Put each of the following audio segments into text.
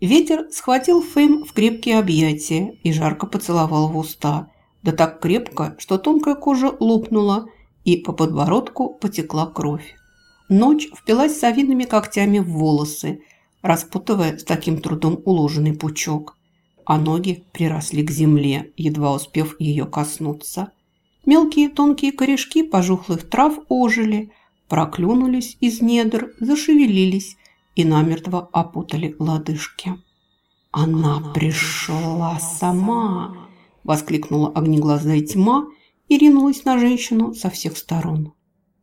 Ветер схватил Фейм в крепкие объятия и жарко поцеловал в уста. Да так крепко, что тонкая кожа лопнула, и по подбородку потекла кровь. Ночь впилась совиными когтями в волосы, распутывая с таким трудом уложенный пучок, а ноги приросли к земле, едва успев ее коснуться. Мелкие тонкие корешки пожухлых трав ожили, проклюнулись из недр, зашевелились и намертво опутали лодыжки. «Она пришла сама!» – воскликнула огнеглазая тьма и ринулась на женщину со всех сторон.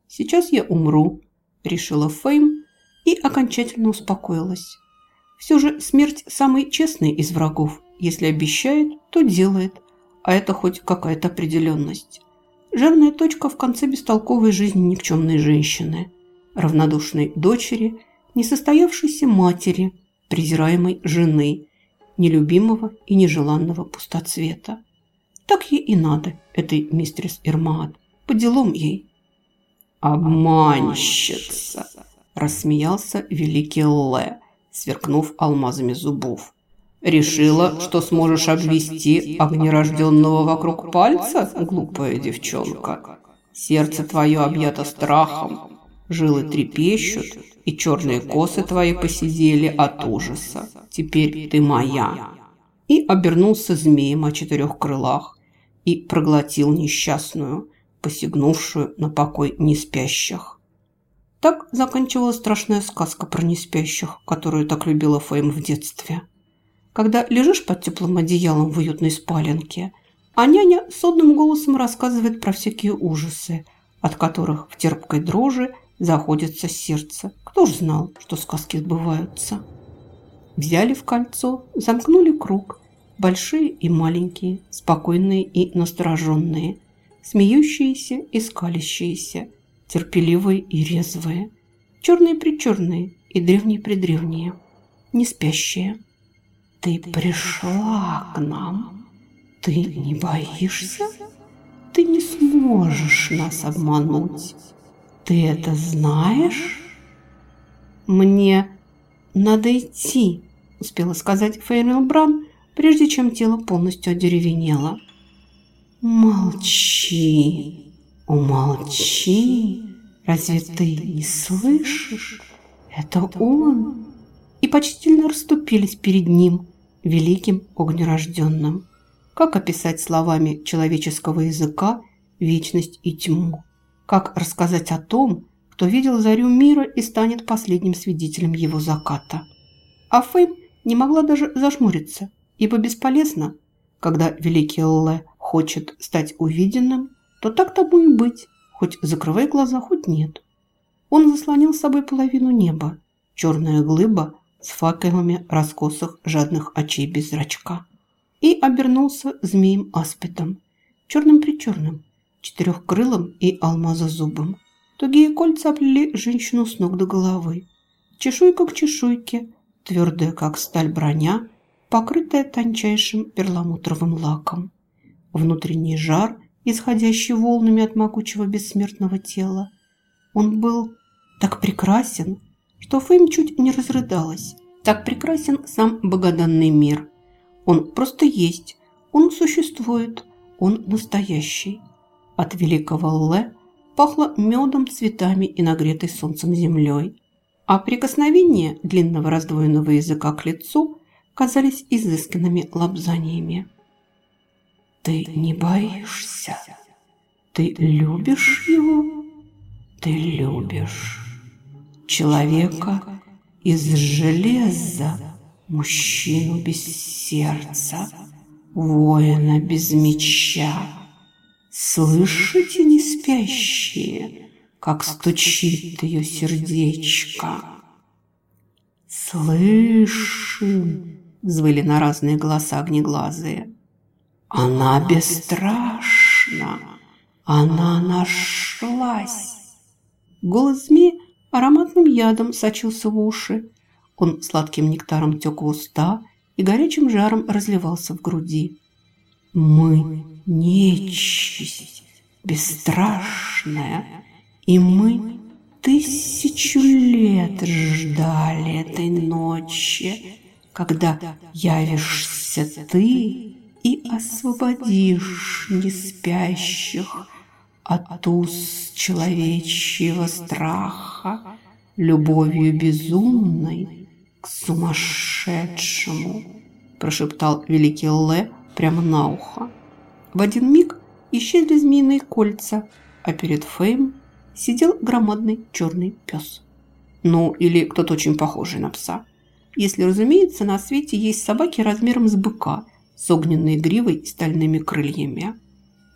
«Сейчас я умру», – решила Фейм и окончательно успокоилась. Все же смерть самый честный из врагов. Если обещает, то делает, а это хоть какая-то определенность. Жирная точка в конце бестолковой жизни никчемной женщины, равнодушной дочери, несостоявшейся матери, презираемой жены, нелюбимого и нежеланного пустоцвета. Так ей и надо, этой мистерис Ирмаат, по делам ей. «Обманщица!» – рассмеялся великий Ле, сверкнув алмазами зубов. Решила, что сможешь обвести огнерожденного вокруг пальца, глупая девчонка? Сердце твое объято страхом, жилы трепещут, и черные косы твои посидели от ужаса. Теперь ты моя. И обернулся змеем о четырех крылах и проглотил несчастную, посягнувшую на покой неспящих. Так заканчивалась страшная сказка про неспящих, которую так любила Фейм в детстве когда лежишь под теплым одеялом в уютной спаленке, а няня сонным голосом рассказывает про всякие ужасы, от которых в терпкой дрожи заходится сердце. Кто ж знал, что сказки сбываются? Взяли в кольцо, замкнули круг. Большие и маленькие, спокойные и настороженные, смеющиеся и скалящиеся, терпеливые и резвые, черные-причерные и древние-предревние, не спящие. Ты пришла к нам. Ты не боишься? Ты не сможешь нас обмануть. Ты это знаешь? Мне надо идти, успела сказать Фейрил Бран, прежде чем тело полностью одеревенело. Молчи, умолчи. Разве ты не слышишь? Это он. И почтительно расступились перед ним, великим огнерожденным. Как описать словами человеческого языка вечность и тьму? Как рассказать о том, кто видел зарю мира и станет последним свидетелем его заката? А Фейм не могла даже зажмуриться, ибо бесполезно, когда великий Лле хочет стать увиденным, то так тому и быть, хоть закрывай глаза, хоть нет. Он заслонил с собой половину неба. Черная глыба с факелами раскосых жадных очей без зрачка. И обернулся змеем-аспидом, черным-причерным, четырехкрылым и алмазозубым. Тугие кольца оплели женщину с ног до головы. Чешуйка к чешуйке, твердая, как сталь броня, покрытая тончайшим перламутровым лаком. Внутренний жар, исходящий волнами от могучего бессмертного тела. Он был так прекрасен, что Фейм чуть не разрыдалась. Так прекрасен сам богоданный мир. Он просто есть, он существует, он настоящий. От великого Ле пахло медом, цветами и нагретой солнцем землей. А прикосновения длинного раздвоенного языка к лицу казались изысканными лапзаниями. «Ты не боишься? Ты любишь его? Ты любишь?» человека из железа, мужчину без сердца, воина без меча. Слышите, не спящие, как стучит ее сердечко? Слышим, взвыли на разные голоса огнеглазые. Она бесстрашна, она нашлась. Голос змеи ароматным ядом сочился в уши. Он сладким нектаром тек в уста и горячим жаром разливался в груди. «Мы нечисть бесстрашная, и мы тысячу лет ждали этой ночи. когда явишься ты и освободишь неспящих от уз человечьего страха любовью безумной к сумасшедшему, прошептал великий Ле прямо на ухо. В один миг исчезли змеиные кольца, а перед Фейм сидел громадный черный пес. Ну, или кто-то очень похожий на пса. Если, разумеется, на свете есть собаки размером с быка, с огненной гривой и стальными крыльями.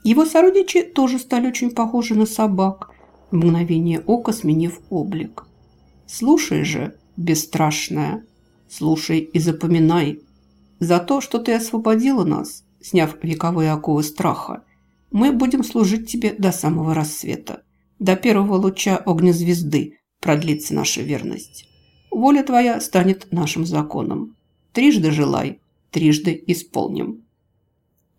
Его сородичи тоже стали очень похожи на собак, в мгновение ока сменив облик. Слушай же, бесстрашная, слушай и запоминай. За то, что ты освободила нас, сняв вековые оковы страха, мы будем служить тебе до самого рассвета. До первого луча огнезвезды продлится наша верность. Воля твоя станет нашим законом. Трижды желай, трижды исполним.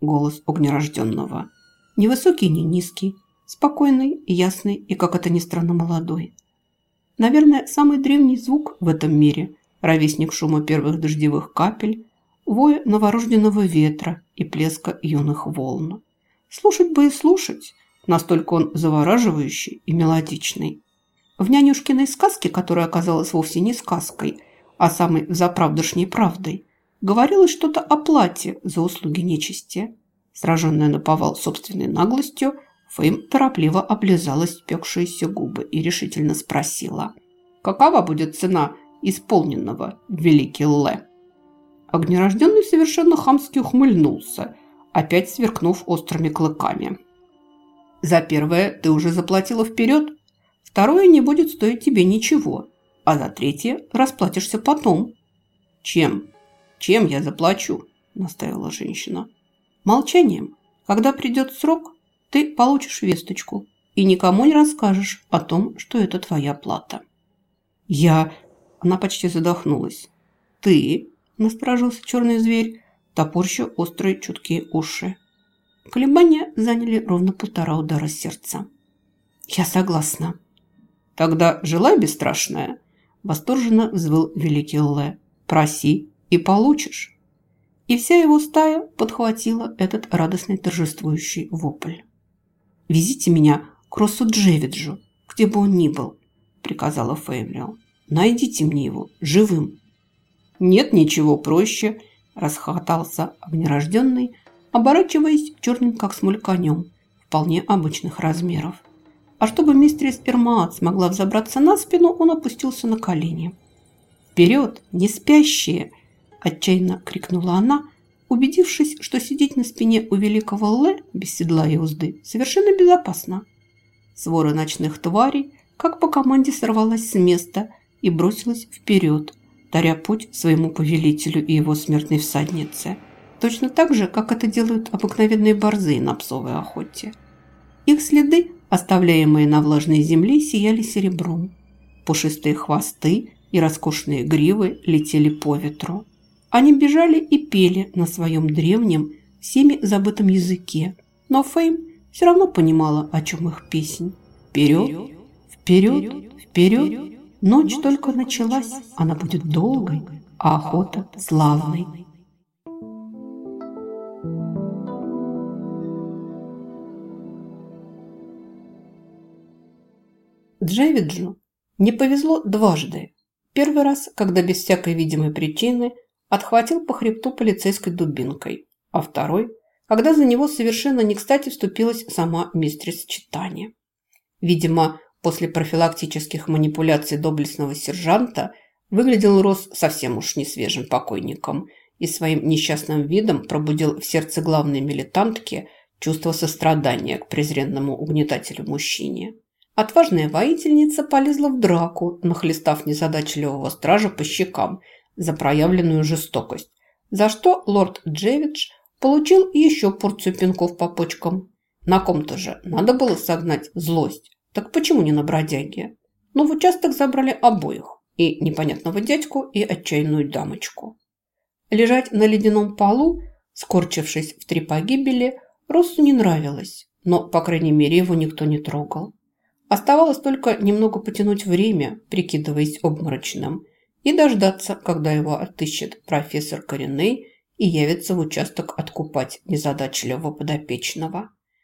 Голос огнерожденного. Невысокий, не низкий, спокойный, ясный и, как это ни странно, молодой. Наверное, самый древний звук в этом мире, ровесник шума первых дождевых капель, воя новорожденного ветра и плеска юных волн. Слушать бы и слушать, настолько он завораживающий и мелодичный. В нянюшкиной сказке, которая оказалась вовсе не сказкой, а самой заправдошней правдой, говорилось что-то о плате за услуги нечисти. Сраженная наповал собственной наглостью, Фейм торопливо облизала спекшиеся губы и решительно спросила. «Какова будет цена исполненного, великий Ле?» Огнерожденный совершенно хамски ухмыльнулся, опять сверкнув острыми клыками. «За первое ты уже заплатила вперед, второе не будет стоить тебе ничего, а за третье расплатишься потом». «Чем? Чем я заплачу?» – настаивала женщина. «Молчанием. Когда придет срок, ты получишь весточку и никому не расскажешь о том, что это твоя плата. Я... Она почти задохнулась. Ты... Насторожился черный зверь, топорща острые чуткие уши. Колебания заняли ровно полтора удара сердца. «Я согласна». «Тогда желай, бесстрашная!» Восторженно взвыл великий Лэ. «Проси и получишь!» И вся его стая подхватила этот радостный торжествующий вопль. «Везите меня к Росу Джевиджу, где бы он ни был», – приказала Феймлио. «Найдите мне его живым». «Нет ничего проще», – расхохотался огнерожденный, оборачиваясь черным, как смоль, конем, вполне обычных размеров. А чтобы мистерис Эрмаат смогла взобраться на спину, он опустился на колени. «Вперед, не спящие!» – отчаянно крикнула она, убедившись, что сидеть на спине у великого Лэ без седла и узды совершенно безопасно. Свора ночных тварей, как по команде, сорвалась с места и бросилась вперед, даря путь своему повелителю и его смертной всаднице. Точно так же, как это делают обыкновенные борзы на псовой охоте. Их следы, оставляемые на влажной земле, сияли серебром. Пушистые хвосты и роскошные гривы летели по ветру. Они бежали и пели на своем древнем, всеми забытом языке. Но Фейм все равно понимала, о чем их песнь. Вперед, вперед, вперед. Ночь только началась, она будет долгой, а охота славной. Джевиджу не повезло дважды. Первый раз, когда без всякой видимой причины отхватил по хребту полицейской дубинкой, а второй, когда за него совершенно не кстати вступилась сама мистрис Читания. Видимо, после профилактических манипуляций доблестного сержанта выглядел Рос совсем уж не свежим покойником и своим несчастным видом пробудил в сердце главной милитантки чувство сострадания к презренному угнетателю-мужчине. Отважная воительница полезла в драку, нахлестав незадачливого стража по щекам – за проявленную жестокость, за что лорд Джевидж получил еще порцию пинков по почкам. На ком-то же надо было согнать злость, так почему не на бродяге? Но в участок забрали обоих, и непонятного дядьку, и отчаянную дамочку. Лежать на ледяном полу, скорчившись в три погибели, Россу не нравилось, но, по крайней мере, его никто не трогал. Оставалось только немного потянуть время, прикидываясь обморочным, и дождаться, когда его отыщет профессор Кореней и явится в участок откупать незадачливого подопечного.